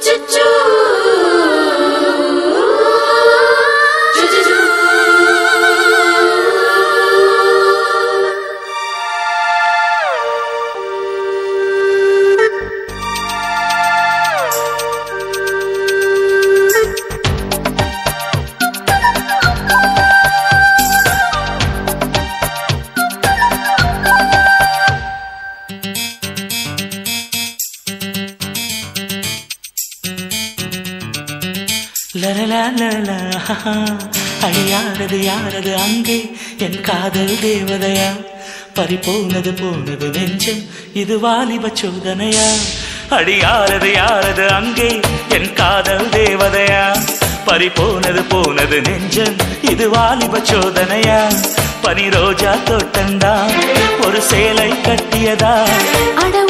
choo choo. Haha. யாரது அங்கே? என் காதல் தேவதையா? பறிபோனது போனது நெஞ்சம் இது வாலிப சோதனையா? அடியாரது யாரது அங்கே? என் காதல் தேவதையா? பறிபோனது போனது நெஞ்சம் இது வாலிப சோதனையா? பனி ரோஜா தோட்டந்தா ஒரு சேலை கட்டியதா? அட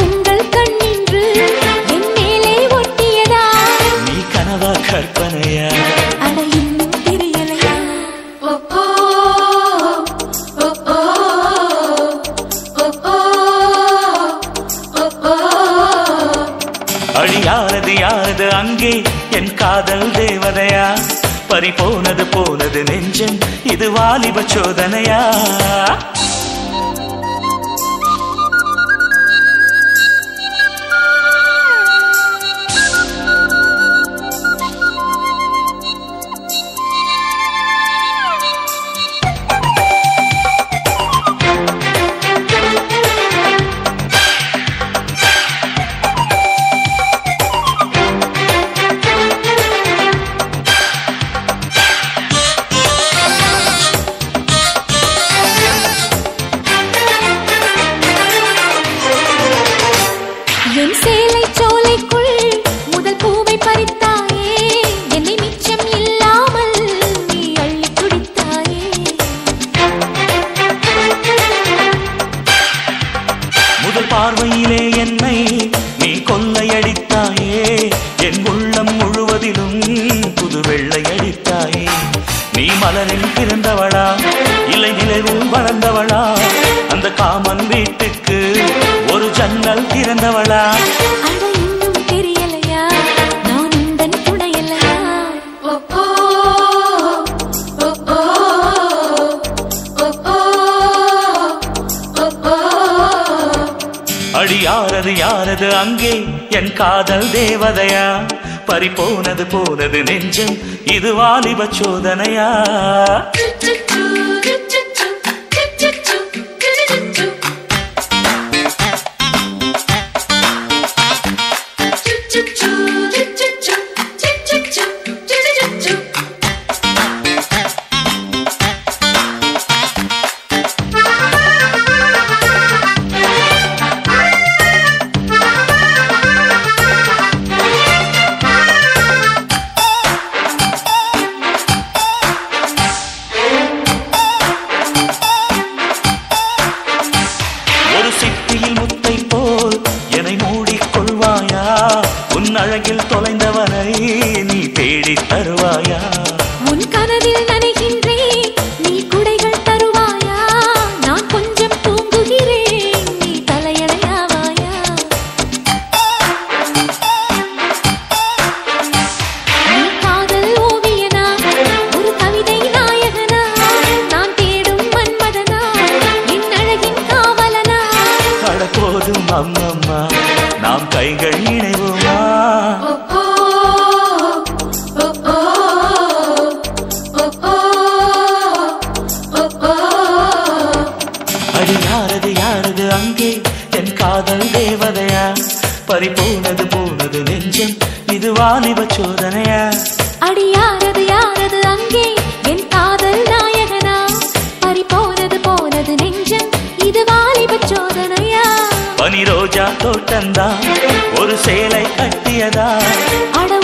கற்பனையா? அழியானது யாரது அங்கே? என் காதல் தேவதையா? பறி போனது போனது நெஞ்சம் இது வாலிப சோதனையா? பார்வையிலே என்னை நீ கொள்ளையடித்தாயே. என் உள்ளம் முழுவதிலும் புது வெள்ளையடித்தாயே நீ மலரில் பிறந்தவளா இல்லை நிலவில் வளர்ந்தவளா அந்த காமன் வீட்டுக்கு ஒரு ஜன்னல் திறந்தவளா? அட யாரது யாரது அங்கே? என் காதல் தேவதையா? பறி போனது போனது நெஞ்சம் இது வாலிப சோதனையா? உன் அழகில் தொலைந்தவனை நீ தேடித் தருவாயா? அம்மம்மா நாம் கைகள் இணைவோமா? அடி யாரது யாரது அங்கே? என் காதல் தேவதையா? பறி போனது போனது நெஞ்சம் இது வாலிப சோதனையா ரோஜா தோட்டந்தா ஒரு சேலை கட்டியதா? அட